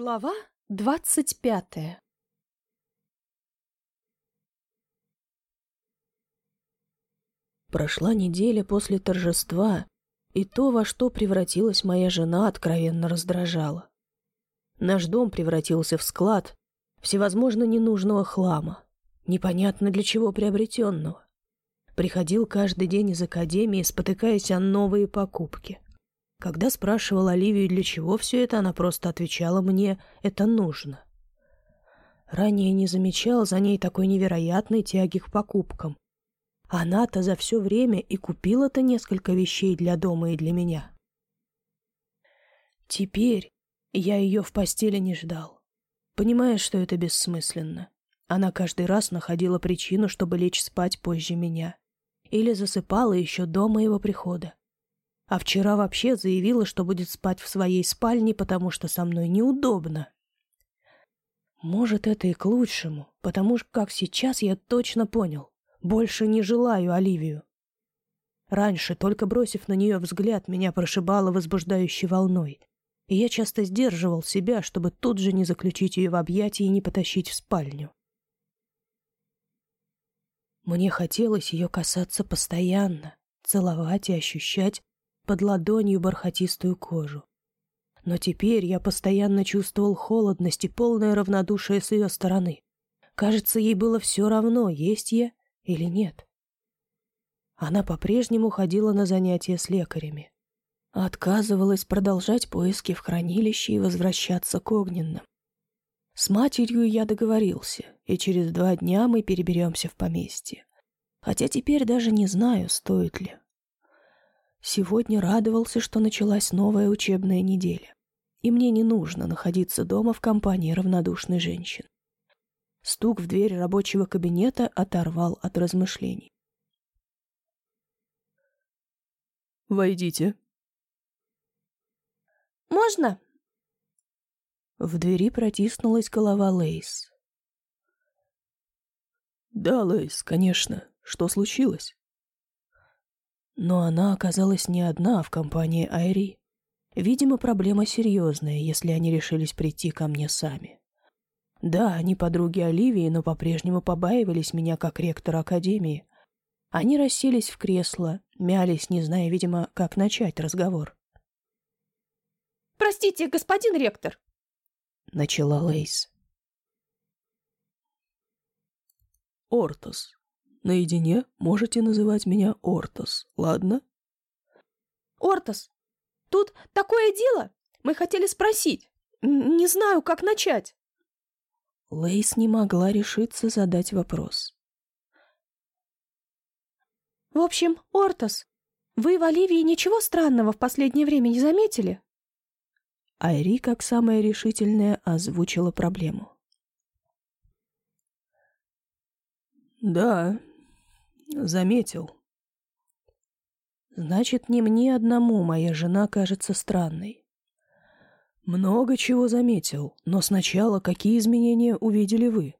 Глава двадцать пятая Прошла неделя после торжества, и то, во что превратилась моя жена, откровенно раздражало. Наш дом превратился в склад всевозможно ненужного хлама, непонятно для чего приобретенного. Приходил каждый день из академии, спотыкаясь о новые покупки. Когда спрашивал Оливию, для чего все это, она просто отвечала мне «это нужно». Ранее не замечал за ней такой невероятной тяги к покупкам. Она-то за все время и купила-то несколько вещей для дома и для меня. Теперь я ее в постели не ждал, понимая, что это бессмысленно. Она каждый раз находила причину, чтобы лечь спать позже меня. Или засыпала еще до моего прихода. А вчера вообще заявила, что будет спать в своей спальне, потому что со мной неудобно. Может, это и к лучшему, потому что, как сейчас, я точно понял. Больше не желаю Оливию. Раньше, только бросив на нее взгляд, меня прошибало возбуждающей волной, и я часто сдерживал себя, чтобы тут же не заключить ее в объятия и не потащить в спальню. Мне хотелось ее касаться постоянно, целовать и ощущать, под ладонью бархатистую кожу. Но теперь я постоянно чувствовал холодность и полное равнодушие с ее стороны. Кажется, ей было все равно, есть я или нет. Она по-прежнему ходила на занятия с лекарями. Отказывалась продолжать поиски в хранилище и возвращаться к огненным. С матерью я договорился, и через два дня мы переберемся в поместье. Хотя теперь даже не знаю, стоит ли. Сегодня радовался, что началась новая учебная неделя, и мне не нужно находиться дома в компании равнодушной женщин. Стук в дверь рабочего кабинета оторвал от размышлений. «Войдите». «Можно?» В двери протиснулась голова Лейс. «Да, Лейс, конечно. Что случилось?» Но она оказалась не одна в компании Айри. Видимо, проблема серьезная, если они решились прийти ко мне сами. Да, они подруги Оливии, но по-прежнему побаивались меня как ректора Академии. Они расселись в кресло, мялись, не зная, видимо, как начать разговор. «Простите, господин ректор!» — начала Лейс. «Ортос, Наедине можете называть меня Ортос, ладно? Ортос, тут такое дело. Мы хотели спросить. Не знаю, как начать. Лейс не могла решиться задать вопрос. В общем, Ортос, вы в Оливии ничего странного в последнее время не заметили? Айри, как самая решительная, озвучила проблему. «Да, Заметил. Значит, не мне одному моя жена кажется странной. Много чего заметил, но сначала какие изменения увидели вы?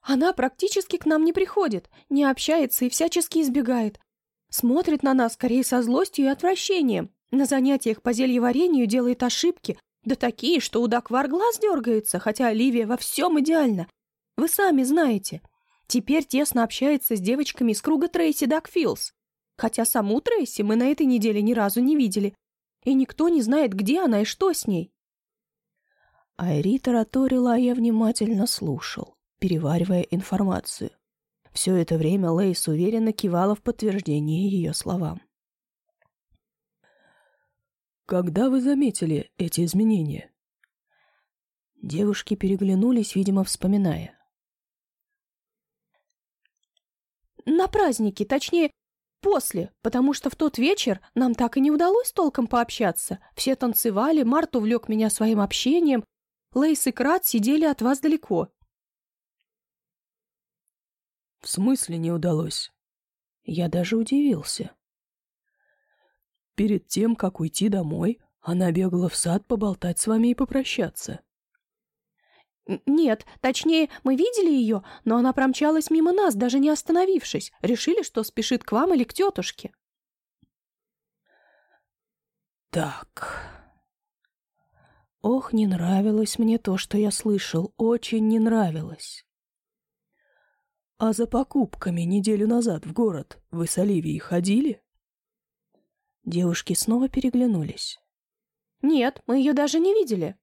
Она практически к нам не приходит, не общается и всячески избегает. Смотрит на нас скорее со злостью и отвращением. На занятиях по зельеварению делает ошибки, да такие, что у Даквар глаз дергается, хотя Оливия во всем идеально. Вы сами знаете. Теперь тесно общается с девочками из круга Трейси Дакфилс. Хотя саму Трейси мы на этой неделе ни разу не видели. И никто не знает, где она и что с ней. Айри тараторила, а я внимательно слушал, переваривая информацию. Все это время Лейс уверенно кивала в подтверждение ее словам. «Когда вы заметили эти изменения?» Девушки переглянулись, видимо, вспоминая. На празднике, точнее, после, потому что в тот вечер нам так и не удалось толком пообщаться. Все танцевали, Март увлек меня своим общением, Лейс и Крат сидели от вас далеко. В смысле не удалось? Я даже удивился. Перед тем, как уйти домой, она бегала в сад поболтать с вами и попрощаться. «Нет, точнее, мы видели ее, но она промчалась мимо нас, даже не остановившись. Решили, что спешит к вам или к тетушке». «Так...» Ох, не нравилось мне то, что я слышал, очень не нравилось. «А за покупками неделю назад в город вы с Оливией ходили?» Девушки снова переглянулись. «Нет, мы ее даже не видели».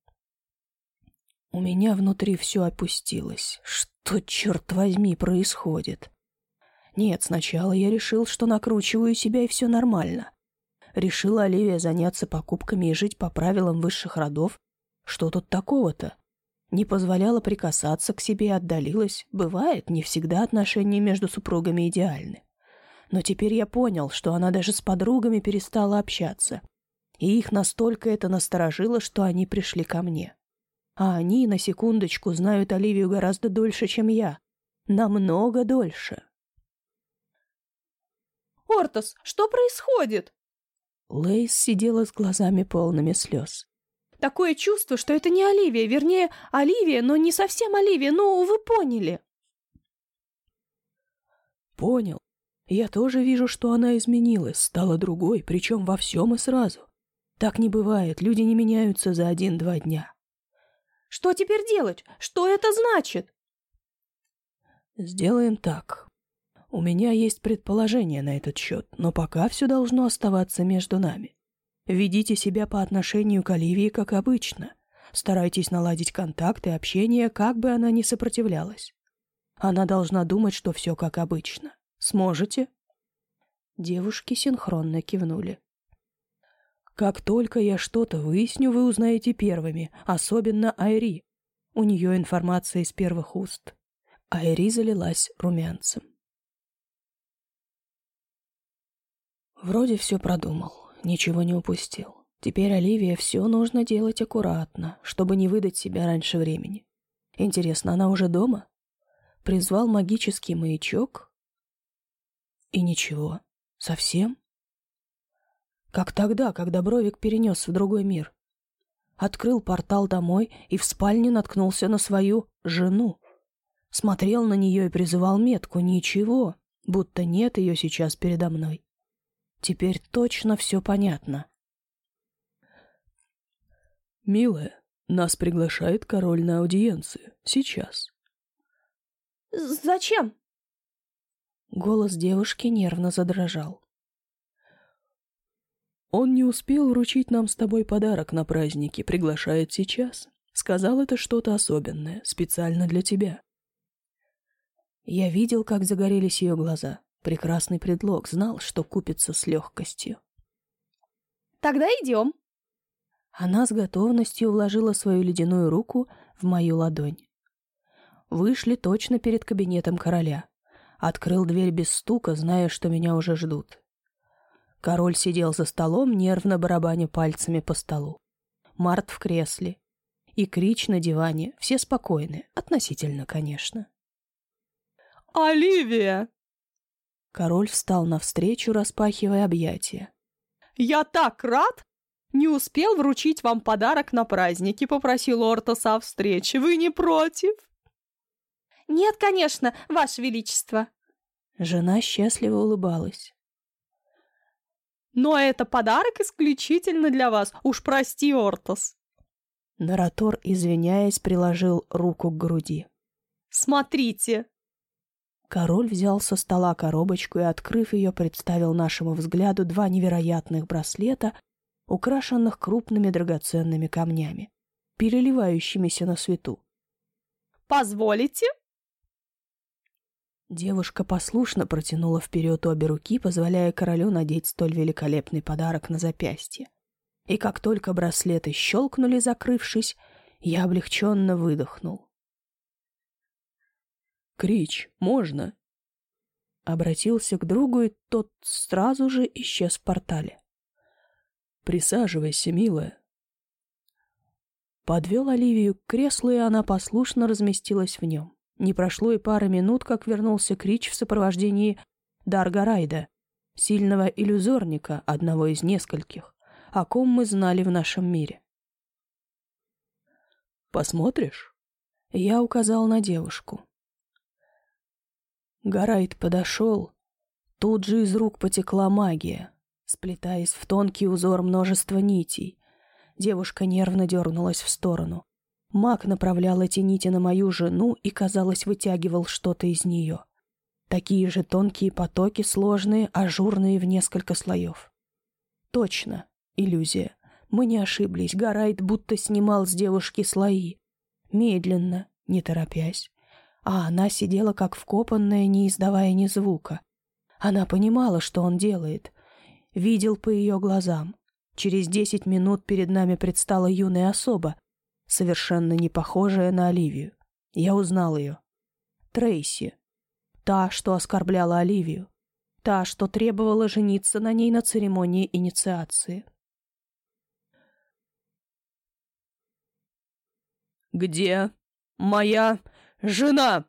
У меня внутри все опустилось. Что, черт возьми, происходит? Нет, сначала я решил, что накручиваю себя и все нормально. Решила Оливия заняться покупками и жить по правилам высших родов. Что тут такого-то? Не позволяла прикасаться к себе и отдалилась. Бывает, не всегда отношения между супругами идеальны. Но теперь я понял, что она даже с подругами перестала общаться. И их настолько это насторожило, что они пришли ко мне. А они, на секундочку, знают Оливию гораздо дольше, чем я. Намного дольше. «Ортос, что происходит?» Лейс сидела с глазами полными слез. «Такое чувство, что это не Оливия, вернее, Оливия, но не совсем Оливия, ну, вы поняли». «Понял. Я тоже вижу, что она изменилась, стала другой, причем во всем и сразу. Так не бывает, люди не меняются за один-два дня. Что теперь делать? Что это значит? Сделаем так. У меня есть предположение на этот счет, но пока все должно оставаться между нами. Ведите себя по отношению к Оливии как обычно. Старайтесь наладить контакт и общение, как бы она ни сопротивлялась. Она должна думать, что все как обычно. Сможете? Девушки синхронно кивнули. Как только я что-то выясню, вы узнаете первыми, особенно Айри. У нее информация из первых уст. Айри залилась румянцем. Вроде все продумал, ничего не упустил. Теперь Оливия все нужно делать аккуратно, чтобы не выдать себя раньше времени. Интересно, она уже дома? Призвал магический маячок? И ничего, совсем? Как тогда, когда Бровик перенес в другой мир. Открыл портал домой и в спальне наткнулся на свою жену. Смотрел на нее и призывал метку. Ничего, будто нет ее сейчас передо мной. Теперь точно все понятно. «Милая, нас приглашает король на аудиенцию. Сейчас». «Зачем?» Голос девушки нервно задрожал. Он не успел вручить нам с тобой подарок на празднике, приглашает сейчас. Сказал, это что-то особенное, специально для тебя. Я видел, как загорелись ее глаза. Прекрасный предлог, знал, что купится с легкостью. «Тогда идем». Она с готовностью вложила свою ледяную руку в мою ладонь. Вышли точно перед кабинетом короля. Открыл дверь без стука, зная, что меня уже ждут. Король сидел за столом, нервно барабаня пальцами по столу. Март в кресле. И Крич на диване. Все спокойны. Относительно, конечно. «Оливия!» Король встал навстречу, распахивая объятия. «Я так рад! Не успел вручить вам подарок на празднике, попросил Ортоса о встрече. Вы не против?» «Нет, конечно, Ваше Величество!» Жена счастливо улыбалась. Но это подарок исключительно для вас. Уж прости, Ортос. Наратор, извиняясь, приложил руку к груди. Смотрите. Король взял со стола коробочку и, открыв ее, представил нашему взгляду два невероятных браслета, украшенных крупными драгоценными камнями, переливающимися на свету. «Позволите?» Девушка послушно протянула вперед обе руки, позволяя королю надеть столь великолепный подарок на запястье. И как только браслеты щелкнули, закрывшись, я облегченно выдохнул. «Крич, можно?» Обратился к другу, и тот сразу же исчез в портале. «Присаживайся, милая». Подвел Оливию к креслу, и она послушно разместилась в нем. Не прошло и пары минут, как вернулся Крич в сопровождении Дарга Райда, сильного иллюзорника, одного из нескольких, о ком мы знали в нашем мире. «Посмотришь?» Я указал на девушку. Гарайд подошел. Тут же из рук потекла магия, сплетаясь в тонкий узор множества нитей. Девушка нервно дернулась в сторону. Маг направлял эти нити на мою жену и, казалось, вытягивал что-то из нее. Такие же тонкие потоки, сложные, ажурные в несколько слоев. Точно, иллюзия. Мы не ошиблись, Гарайт будто снимал с девушки слои. Медленно, не торопясь. А она сидела как вкопанная, не издавая ни звука. Она понимала, что он делает. Видел по ее глазам. Через десять минут перед нами предстала юная особа, совершенно не похожая на Оливию. Я узнал ее. Трейси. Та, что оскорбляла Оливию. Та, что требовала жениться на ней на церемонии инициации. «Где моя жена?»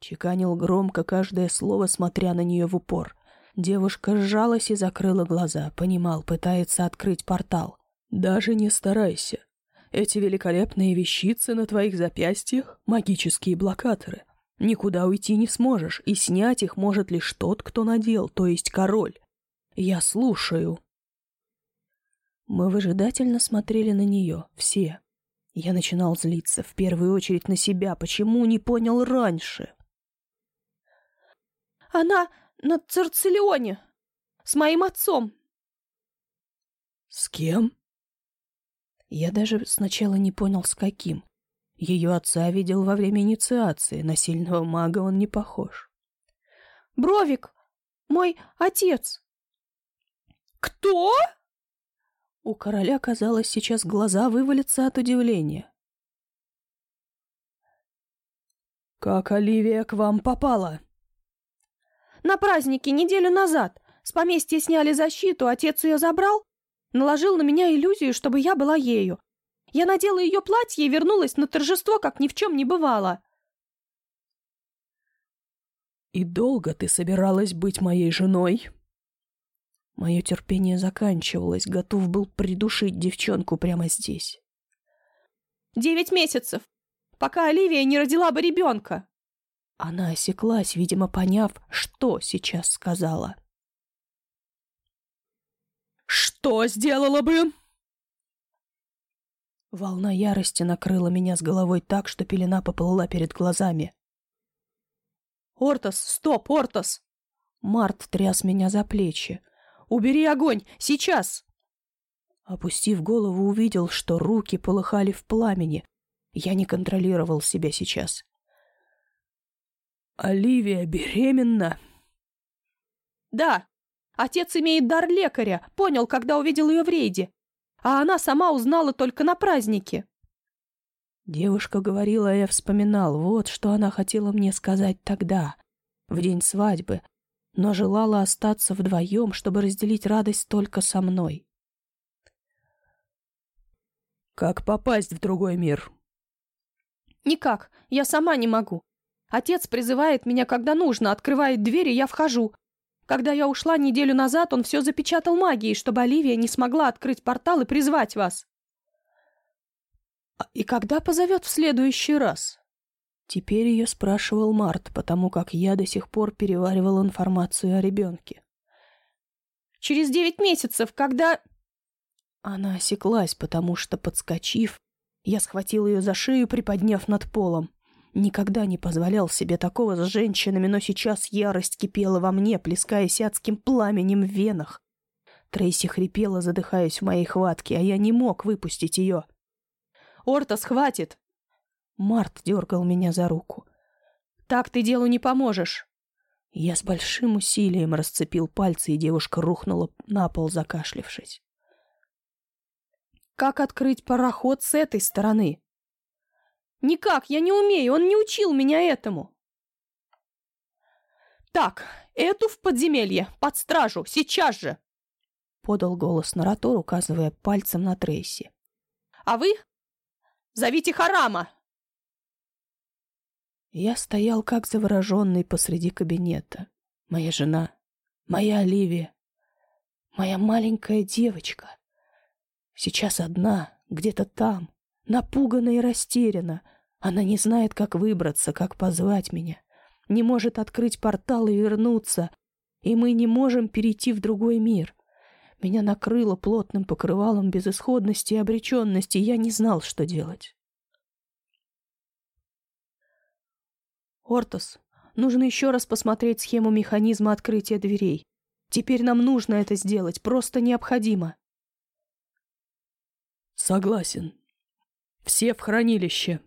Чеканил громко каждое слово, смотря на нее в упор. Девушка сжалась и закрыла глаза. Понимал, пытается открыть портал. «Даже не старайся. Эти великолепные вещицы на твоих запястьях — магические блокаторы. Никуда уйти не сможешь, и снять их может лишь тот, кто надел, то есть король. Я слушаю». Мы выжидательно смотрели на нее, все. Я начинал злиться, в первую очередь на себя. Почему не понял раньше? «Она на Церцелионе, с моим отцом». «С кем?» Я даже сначала не понял, с каким. Ее отца видел во время инициации, на сильного мага он не похож. «Бровик, мой отец». «Кто?» У короля, казалось, сейчас глаза вывалятся от удивления. «Как Оливия к вам попала?» «На празднике неделю назад. С поместья сняли защиту, отец ее забрал, наложил на меня иллюзию, чтобы я была ею. Я надела ее платье и вернулась на торжество, как ни в чем не бывало». «И долго ты собиралась быть моей женой?» Мое терпение заканчивалось, готов был придушить девчонку прямо здесь. «Девять месяцев, пока Оливия не родила бы ребенка!» Она осеклась, видимо, поняв, что сейчас сказала. «Что сделала бы?» Волна ярости накрыла меня с головой так, что пелена поплыла перед глазами. «Ортос, стоп, Ортос!» Март тряс меня за плечи. Убери огонь! Сейчас!» Опустив голову, увидел, что руки полыхали в пламени. Я не контролировал себя сейчас. «Оливия беременна?» «Да. Отец имеет дар лекаря. Понял, когда увидел ее в рейде. А она сама узнала только на празднике». Девушка говорила, а я вспоминал, вот что она хотела мне сказать тогда, в день свадьбы, но желала остаться вдвоем, чтобы разделить радость только со мной. «Как попасть в другой мир?» «Никак, я сама не могу. Отец призывает меня, когда нужно, открывает дверь, и я вхожу. Когда я ушла неделю назад, он все запечатал магией, чтобы Оливия не смогла открыть портал и призвать вас». «А «И когда позовет в следующий раз?» Теперь ее спрашивал Март, потому как я до сих пор переваривал информацию о ребенке. «Через девять месяцев, когда...» Она осеклась, потому что, подскочив, я схватил ее за шею, приподняв над полом. Никогда не позволял себе такого с женщинами, но сейчас ярость кипела во мне, плескаясь адским пламенем в венах. Трейси хрипела, задыхаясь в моей хватке, а я не мог выпустить ее. «Ортас, хватит! Март дергал меня за руку. «Так ты делу не поможешь!» Я с большим усилием расцепил пальцы, и девушка рухнула на пол, закашлившись. «Как открыть пароход с этой стороны?» «Никак, я не умею, он не учил меня этому!» «Так, эту в подземелье, под стражу, сейчас же!» Подал голос Наратор, указывая пальцем на Трейси. «А вы? Зовите Харама!» Я стоял как завороженный посреди кабинета. Моя жена, моя Оливия, моя маленькая девочка. Сейчас одна, где-то там, напугана и растеряна. Она не знает, как выбраться, как позвать меня. Не может открыть портал и вернуться. И мы не можем перейти в другой мир. Меня накрыло плотным покрывалом безысходности и обреченности, и я не знал, что делать. Ортос, нужно еще раз посмотреть схему механизма открытия дверей. Теперь нам нужно это сделать, просто необходимо. Согласен. Все в хранилище.